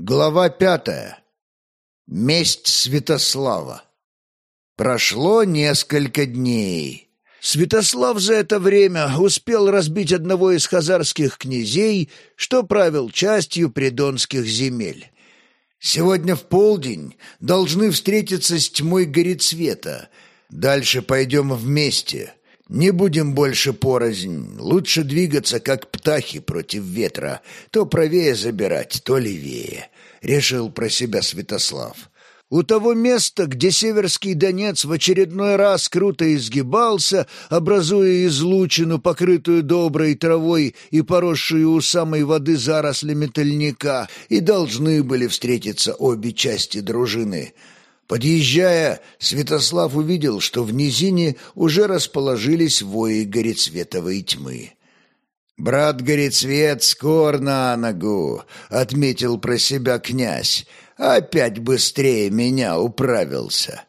Глава пятая. Месть Святослава. Прошло несколько дней. Святослав за это время успел разбить одного из хазарских князей, что правил частью придонских земель. Сегодня в полдень должны встретиться с тьмой Горецвета. Дальше пойдем вместе. Не будем больше порознь. Лучше двигаться, как птахи против ветра. То правее забирать, то левее. Решил про себя Святослав. У того места, где Северский Донец в очередной раз круто изгибался, образуя излучину, покрытую доброй травой и поросшую у самой воды зарослями тольника, и должны были встретиться обе части дружины — Подъезжая, Святослав увидел, что в низине уже расположились вои горецветовой тьмы. «Брат Горецвет скор на ногу», — отметил про себя князь. «Опять быстрее меня управился».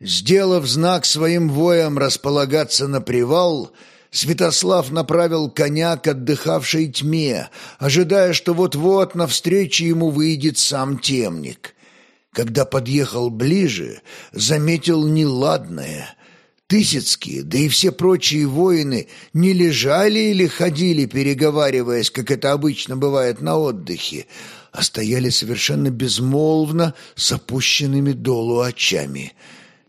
Сделав знак своим воям располагаться на привал, Святослав направил коня к отдыхавшей тьме, ожидая, что вот-вот навстречу ему выйдет сам темник — когда подъехал ближе, заметил неладное. Тысяцкие, да и все прочие воины не лежали или ходили, переговариваясь, как это обычно бывает на отдыхе, а стояли совершенно безмолвно с опущенными долу очами.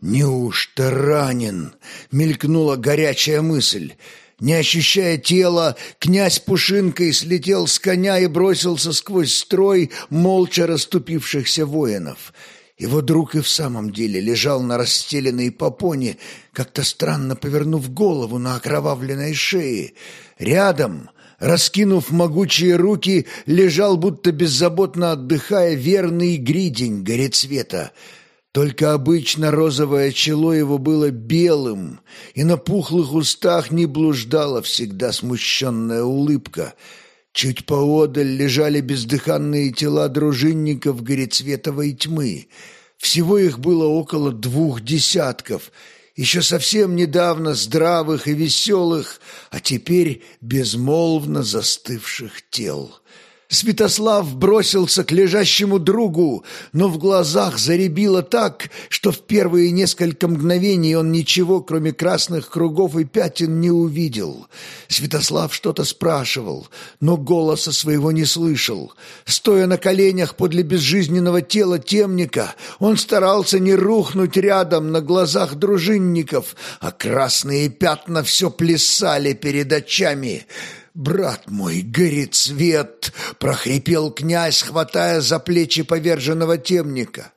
«Неужто ранен?» — мелькнула горячая мысль — не ощущая тела, князь Пушинкой слетел с коня и бросился сквозь строй молча расступившихся воинов. Его друг и в самом деле лежал на расстеленной попоне, как-то странно повернув голову на окровавленной шее. Рядом, раскинув могучие руки, лежал, будто беззаботно отдыхая, верный гридень горецвета — только обычно розовое чело его было белым, и на пухлых устах не блуждала всегда смущенная улыбка. Чуть поодаль лежали бездыханные тела дружинников горецветовой тьмы. Всего их было около двух десятков, еще совсем недавно здравых и веселых, а теперь безмолвно застывших тел. Святослав бросился к лежащему другу, но в глазах заребило так, что в первые несколько мгновений он ничего, кроме красных кругов и пятен, не увидел. Святослав что-то спрашивал, но голоса своего не слышал. Стоя на коленях подле безжизненного тела темника, он старался не рухнуть рядом на глазах дружинников, а красные пятна все плясали перед очами — «Брат мой, горит свет!» — прохрипел князь, хватая за плечи поверженного темника.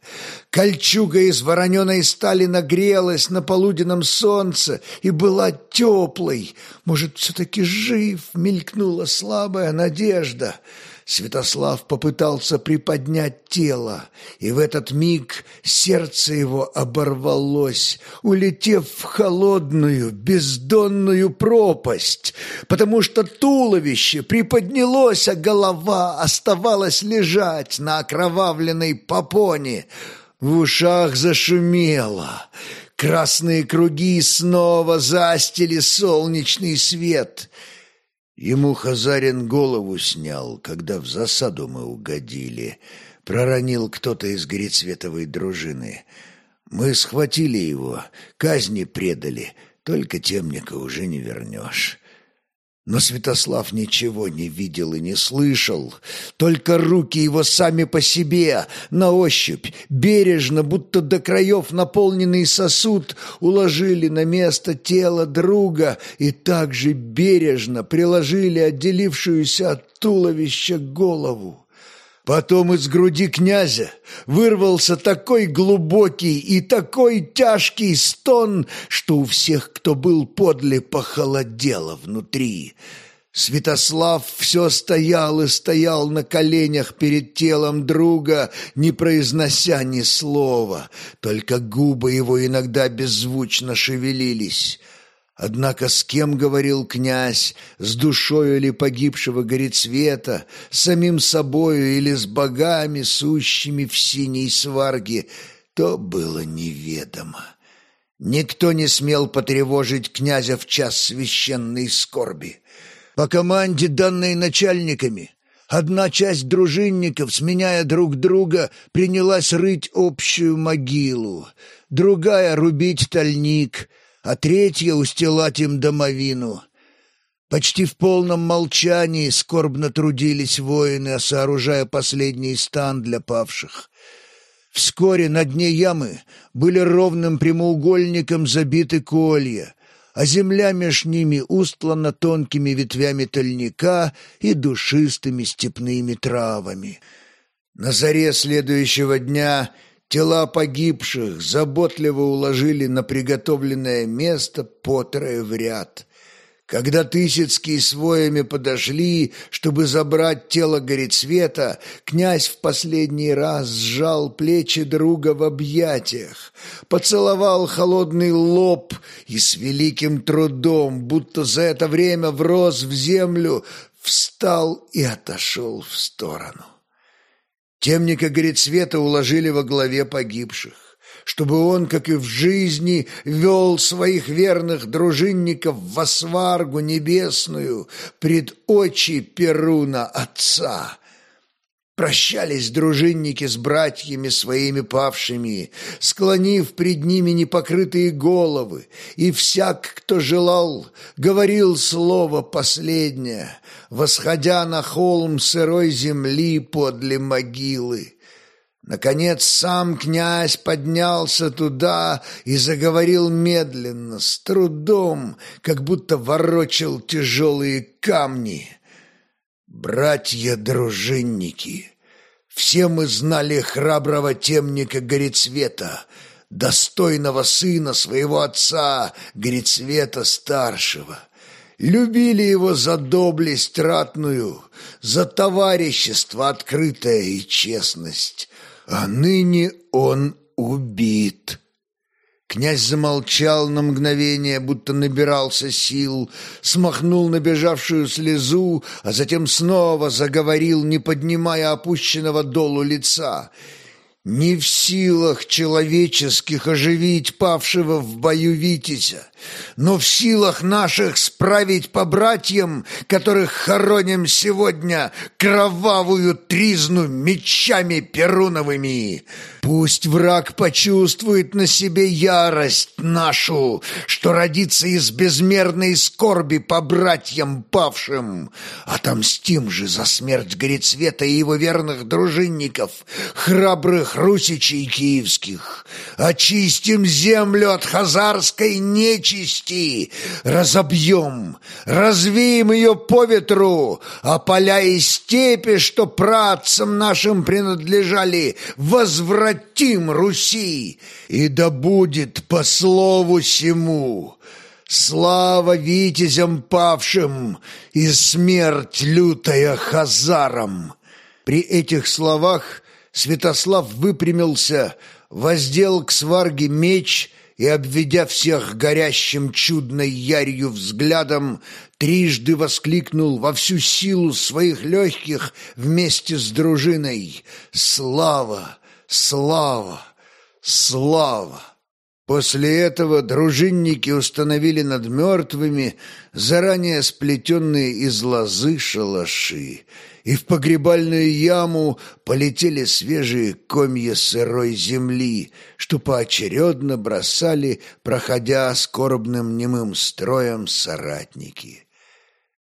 Кольчуга из вороненой стали нагрелась на полуденном солнце и была теплой. Может, все-таки жив? — мелькнула слабая надежда. Святослав попытался приподнять тело, и в этот миг сердце его оборвалось, улетев в холодную, бездонную пропасть, потому что туловище приподнялось, а голова оставалась лежать на окровавленной попоне. В ушах зашумело. Красные круги снова застили солнечный свет — Ему Хазарин голову снял, когда в засаду мы угодили. Проронил кто-то из горецветовой дружины. Мы схватили его, казни предали, только темника уже не вернешь. Но Святослав ничего не видел и не слышал, только руки его сами по себе, на ощупь, бережно, будто до краев наполненный сосуд, уложили на место тело друга и также бережно приложили отделившуюся от туловища голову. Потом из груди князя вырвался такой глубокий и такой тяжкий стон, что у всех, кто был подле, похолодело внутри. Святослав все стоял и стоял на коленях перед телом друга, не произнося ни слова, только губы его иногда беззвучно шевелились. Однако с кем говорил князь, с душою ли погибшего горецвета, самим собою или с богами, сущими в синей сварге, то было неведомо. Никто не смел потревожить князя в час священной скорби. По команде, данной начальниками, Одна часть дружинников, сменяя друг друга, принялась рыть общую могилу, другая — рубить тальник, а третья — устилать им домовину. Почти в полном молчании скорбно трудились воины, сооружая последний стан для павших. Вскоре на дне ямы были ровным прямоугольником забиты колья, а земля меж ними устлана тонкими ветвями тольника и душистыми степными травами. На заре следующего дня тела погибших заботливо уложили на приготовленное место по трое в ряд. Когда Тысяцкие с воями подошли, чтобы забрать тело Горецвета, князь в последний раз сжал плечи друга в объятиях, поцеловал холодный лоб и с великим трудом, будто за это время врос в землю, встал и отошел в сторону. Темника Горецвета уложили во главе погибших чтобы он, как и в жизни, вел своих верных дружинников во сваргу небесную пред очи Перуна Отца. Прощались дружинники с братьями своими павшими, склонив пред ними непокрытые головы, и всяк, кто желал, говорил слово последнее, восходя на холм сырой земли подле могилы. Наконец сам князь поднялся туда и заговорил медленно, с трудом, как будто ворочал тяжелые камни. «Братья-дружинники, все мы знали храброго темника Горецвета, достойного сына своего отца, Горецвета-старшего» любили его за доблесть ратную, за товарищество открытое и честность, а ныне он убит. Князь замолчал на мгновение, будто набирался сил, смахнул набежавшую слезу, а затем снова заговорил, не поднимая опущенного долу лица — не в силах человеческих оживить павшего в бою Витязя, но в силах наших справить по братьям, которых хороним сегодня, кровавую тризну мечами перуновыми. Пусть враг почувствует на себе ярость нашу, что родится из безмерной скорби по братьям павшим. Отомстим же за смерть Горецвета и его верных дружинников, храбрых русичей киевских. Очистим землю от хазарской нечисти, разобьем, развеем ее по ветру, а поля и степи, что працам нашим принадлежали, возвратим Руси, и да будет по слову сему». Слава витязям павшим и смерть лютая хазарам!» При этих словах Святослав выпрямился, воздел к сварге меч и, обведя всех горящим чудной ярью взглядом, трижды воскликнул во всю силу своих легких вместе с дружиной «Слава! Слава! Слава!» После этого дружинники установили над мертвыми заранее сплетенные из лозы шалаши, и в погребальную яму полетели свежие комья сырой земли, что поочередно бросали, проходя скорбным немым строем соратники.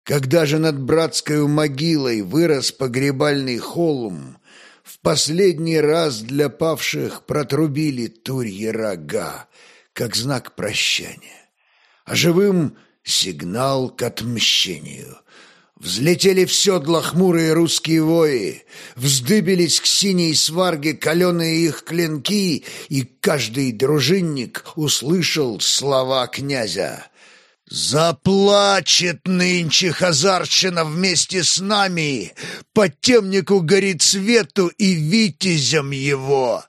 Когда же над братской могилой вырос погребальный холм, в последний раз для павших протрубили турьи рога, как знак прощания, а живым — сигнал к отмщению. Взлетели в седла хмурые русские вои, вздыбились к синей сварге каленые их клинки, и каждый дружинник услышал слова князя. «Заплачет нынче Хазарщина вместе с нами, по темнику горит свету и витязем его!»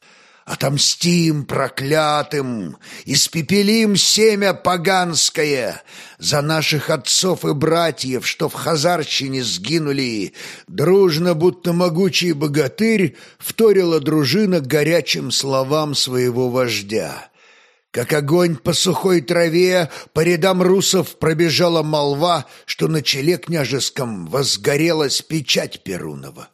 Отомстим проклятым, испепелим семя поганское за наших отцов и братьев, что в Хазарщине сгинули. Дружно, будто могучий богатырь, вторила дружина горячим словам своего вождя. Как огонь по сухой траве, по рядам русов пробежала молва, что на челе княжеском возгорелась печать Перунова.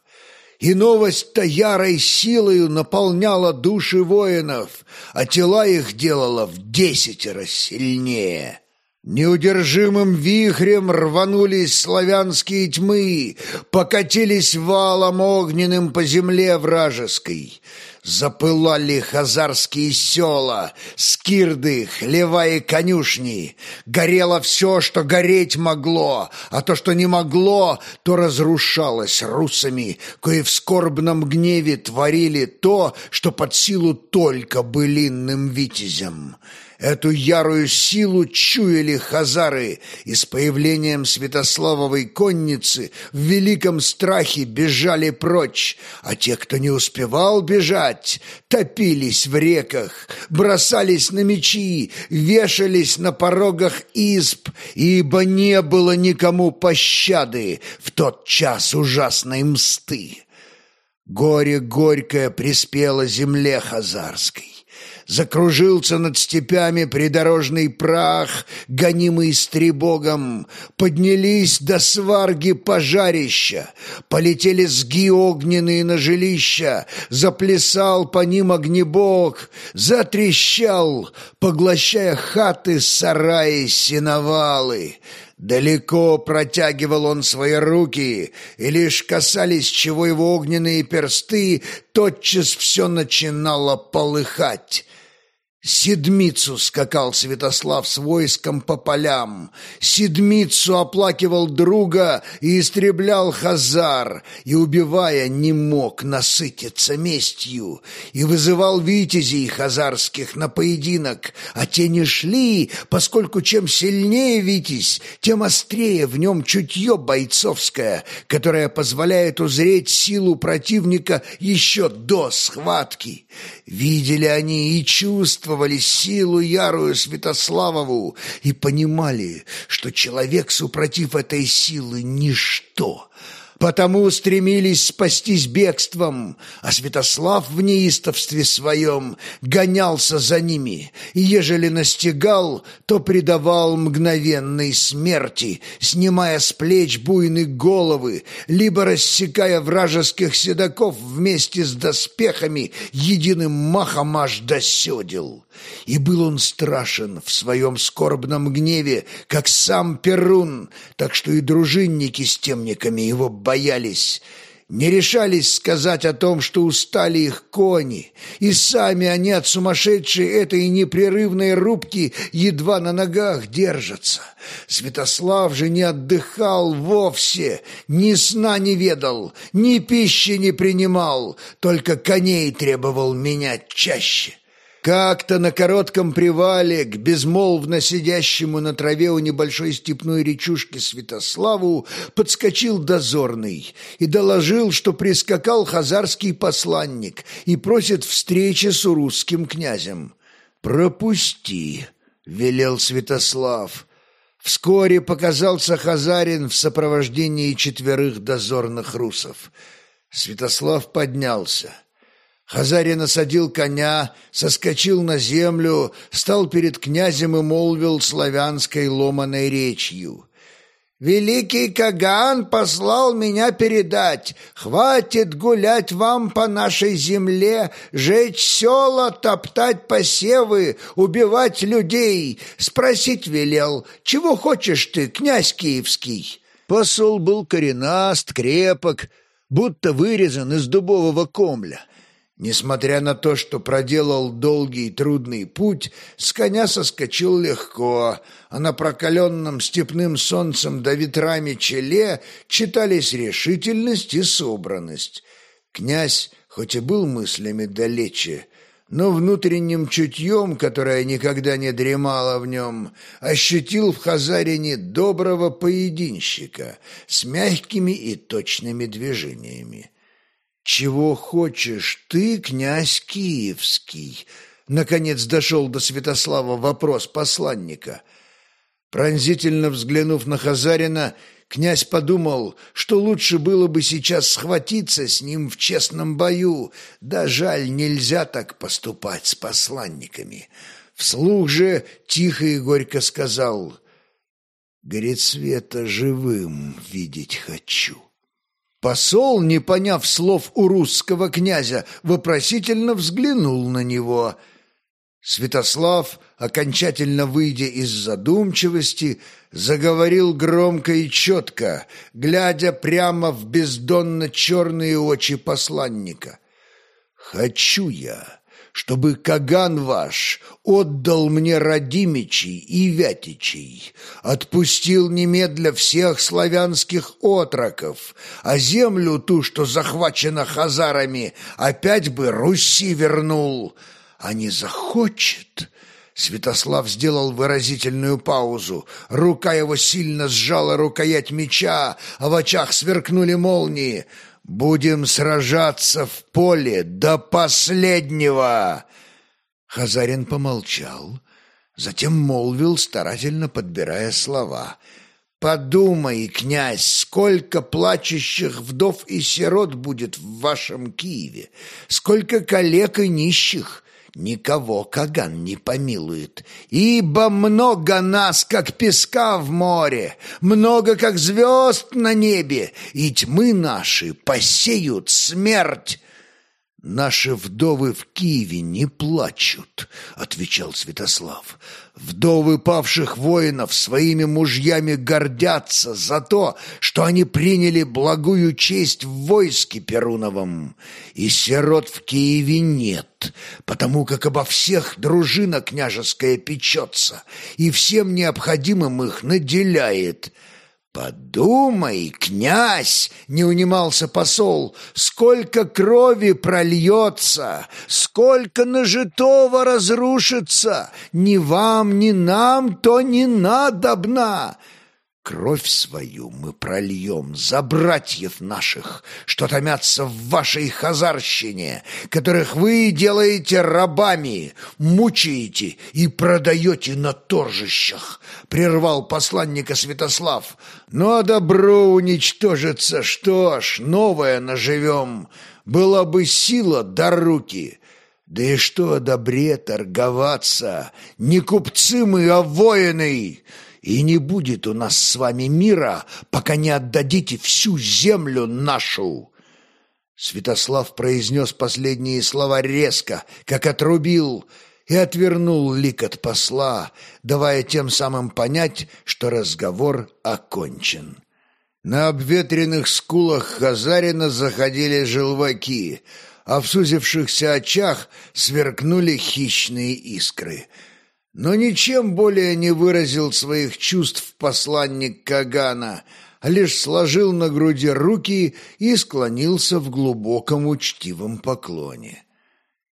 И новость-то ярой силою наполняла души воинов, а тела их делала в десятеро сильнее. Неудержимым вихрем рванулись славянские тьмы, покатились валом огненным по земле вражеской. Запылали хазарские села, скирды, хлева и конюшни. Горело все, что гореть могло, а то, что не могло, то разрушалось русами, кои в скорбном гневе творили то, что под силу только былинным витязям. Эту ярую силу чуяли хазары и с появлением Святославовой конницы в великом страхе бежали прочь, а те, кто не успевал бежать, топились в реках, бросались на мечи, вешались на порогах изб, ибо не было никому пощады в тот час ужасной мсты. Горе горькое приспело земле хазарской закружился над степями придорожный прах, гонимый стребогом, поднялись до сварги пожарища, полетели сги огненные на жилища, заплясал по ним огнебок, затрещал, поглощая хаты, сараи, сеновалы. Далеко протягивал он свои руки, и лишь касались чего его огненные персты, тотчас все начинало полыхать. Седмицу скакал Святослав с войском по полям, Седмицу оплакивал друга и истреблял Хазар, и, убивая, не мог насытиться местью, и вызывал витязей хазарских на поединок, а те не шли, поскольку чем сильнее витязь, тем острее в нем чутье бойцовское, которое позволяет узреть силу противника еще до схватки. Видели они и чувствовали силу ярую Святославову и понимали, что человек, супротив этой силы, ничто — потому стремились спастись бегством, а Святослав в неистовстве своем гонялся за ними, и ежели настигал, то предавал мгновенной смерти, снимая с плеч буйные головы, либо рассекая вражеских седаков вместе с доспехами единым махом аж до седел. И был он страшен в своем скорбном гневе, как сам Перун, так что и дружинники с темниками его боялись, не решались сказать о том, что устали их кони, и сами они от сумасшедшей этой непрерывной рубки едва на ногах держатся. Святослав же не отдыхал вовсе, ни сна не ведал, ни пищи не принимал, только коней требовал менять чаще. Как-то на коротком привале к безмолвно сидящему на траве у небольшой степной речушки Святославу подскочил дозорный и доложил, что прискакал хазарский посланник и просит встречи с русским князем. «Пропусти», — велел Святослав. Вскоре показался Хазарин в сопровождении четверых дозорных русов. Святослав поднялся. Хазарин осадил коня, соскочил на землю, стал перед князем и молвил славянской ломаной речью. «Великий Каган послал меня передать. Хватит гулять вам по нашей земле, жечь села, топтать посевы, убивать людей. Спросить велел, чего хочешь ты, князь киевский?» Посол был коренаст, крепок, будто вырезан из дубового комля. Несмотря на то, что проделал долгий и трудный путь, с коня соскочил легко, а на прокаленном степным солнцем да ветрами челе читались решительность и собранность. Князь, хоть и был мыслями далече, но внутренним чутьем, которое никогда не дремало в нем, ощутил в Хазарине доброго поединщика с мягкими и точными движениями. «Чего хочешь ты, князь Киевский?» Наконец дошел до Святослава вопрос посланника. Пронзительно взглянув на Хазарина, князь подумал, что лучше было бы сейчас схватиться с ним в честном бою, да жаль, нельзя так поступать с посланниками. Вслух же тихо и горько сказал «Горецвета живым видеть хочу». Посол, не поняв слов у русского князя, вопросительно взглянул на него. Святослав, окончательно выйдя из задумчивости, заговорил громко и четко, глядя прямо в бездонно-черные очи посланника. «Хочу я, чтобы Каган ваш отдал мне Радимичей и Вятичей, отпустил немедля всех славянских отроков, а землю ту, что захвачена хазарами, опять бы Руси вернул, а не захочет». Святослав сделал выразительную паузу. Рука его сильно сжала рукоять меча, а в очах сверкнули молнии — Будем сражаться в поле до последнего!» Хазарин помолчал, затем молвил, старательно подбирая слова. «Подумай, князь, сколько плачущих вдов и сирот будет в вашем Киеве, сколько коллег и нищих, никого Каган не помилует, ибо много нас, как песка в море, много, как звезд на небе, и тьмы наши посеют смерть. «Наши вдовы в Киеве не плачут», — отвечал Святослав. «Вдовы павших воинов своими мужьями гордятся за то, что они приняли благую честь в войске Перуновом. И сирот в Киеве нет, потому как обо всех дружина княжеская печется и всем необходимым их наделяет». «Подумай, князь!» — не унимался посол. «Сколько крови прольется! Сколько нажитого разрушится! Ни вам, ни нам то не надобно!» Кровь свою мы прольем за братьев наших, что томятся в вашей хазарщине, которых вы делаете рабами, мучаете и продаете на торжищах, — прервал посланника Святослав. Ну а добро уничтожится, что ж, новое наживем, была бы сила до руки. Да и что о добре торговаться, не купцы мы, а воины!» И не будет у нас с вами мира, пока не отдадите всю землю нашу». Святослав произнес последние слова резко, как отрубил, и отвернул лик от посла, давая тем самым понять, что разговор окончен. На обветренных скулах Хазарина заходили желваки, а в сузившихся очах сверкнули хищные искры — но ничем более не выразил своих чувств посланник Кагана, а лишь сложил на груди руки и склонился в глубоком учтивом поклоне.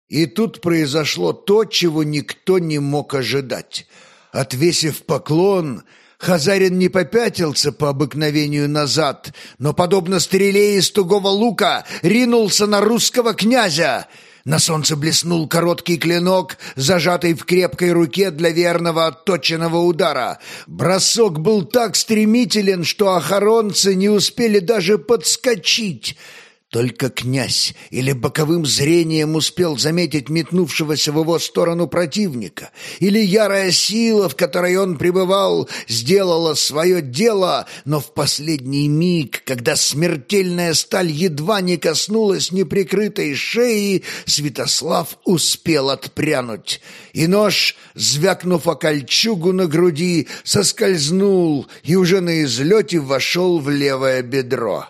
И тут произошло то, чего никто не мог ожидать. Отвесив поклон, Хазарин не попятился по обыкновению назад, но, подобно стреле из тугого лука, ринулся на русского князя — на солнце блеснул короткий клинок, зажатый в крепкой руке для верного отточенного удара. Бросок был так стремителен, что охоронцы не успели даже подскочить — только князь или боковым зрением успел заметить метнувшегося в его сторону противника, или ярая сила, в которой он пребывал, сделала свое дело, но в последний миг, когда смертельная сталь едва не коснулась неприкрытой шеи, Святослав успел отпрянуть, и нож, звякнув о кольчугу на груди, соскользнул и уже на излете вошел в левое бедро.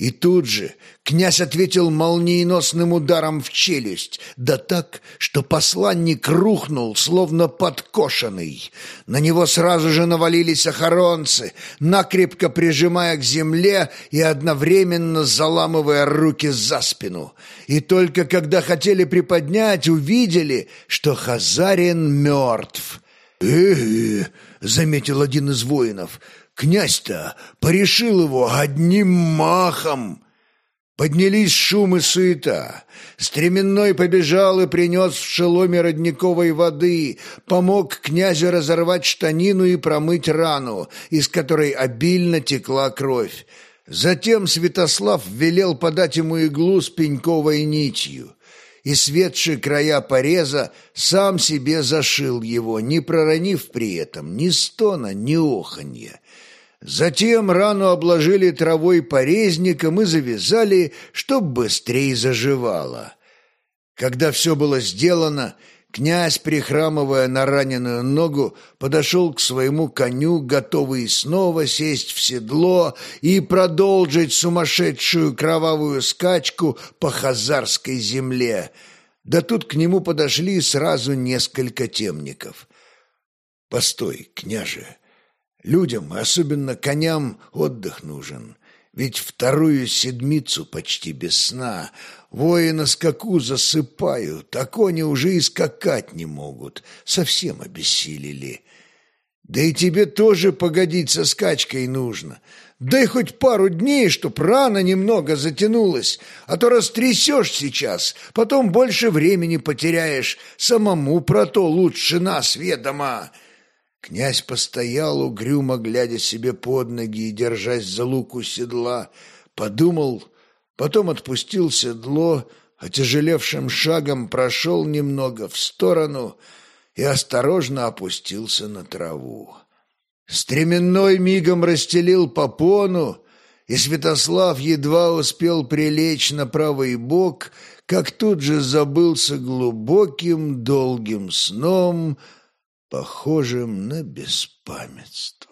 И тут же князь ответил молниеносным ударом в челюсть, да так, что посланник рухнул, словно подкошенный. На него сразу же навалились охоронцы, накрепко прижимая к земле и одновременно заламывая руки за спину. И только когда хотели приподнять, увидели, что Хазарин мертв. «Э-э!» — заметил один из воинов — Князь-то порешил его одним махом. Поднялись шум и суета. Стременной побежал и принес в шеломе родниковой воды, помог князю разорвать штанину и промыть рану, из которой обильно текла кровь. Затем Святослав велел подать ему иглу с пеньковой нитью. и светшие края пореза сам себе зашил его, не проронив при этом ни стона, ни оханья. Затем рану обложили травой порезником и завязали, чтоб быстрее заживало. Когда все было сделано, Князь, прихрамывая на раненую ногу, подошел к своему коню, готовый снова сесть в седло и продолжить сумасшедшую кровавую скачку по хазарской земле. Да тут к нему подошли сразу несколько темников. «Постой, княже, людям, особенно коням, отдых нужен». Ведь вторую седмицу почти без сна вои на скаку засыпают, а кони уже и скакать не могут, совсем обессилели. Да и тебе тоже погодить со скачкой нужно. Дай хоть пару дней, чтоб рана немного затянулась, а то растрясешь сейчас, потом больше времени потеряешь, самому про то лучше нас ведомо». Князь постоял, угрюмо глядя себе под ноги и держась за луку седла, подумал, потом отпустил седло, отяжелевшим шагом прошел немного в сторону и осторожно опустился на траву. Стременной мигом расстелил попону, и Святослав едва успел прилечь на правый бок, как тут же забылся глубоким долгим сном — похожим на беспамятство.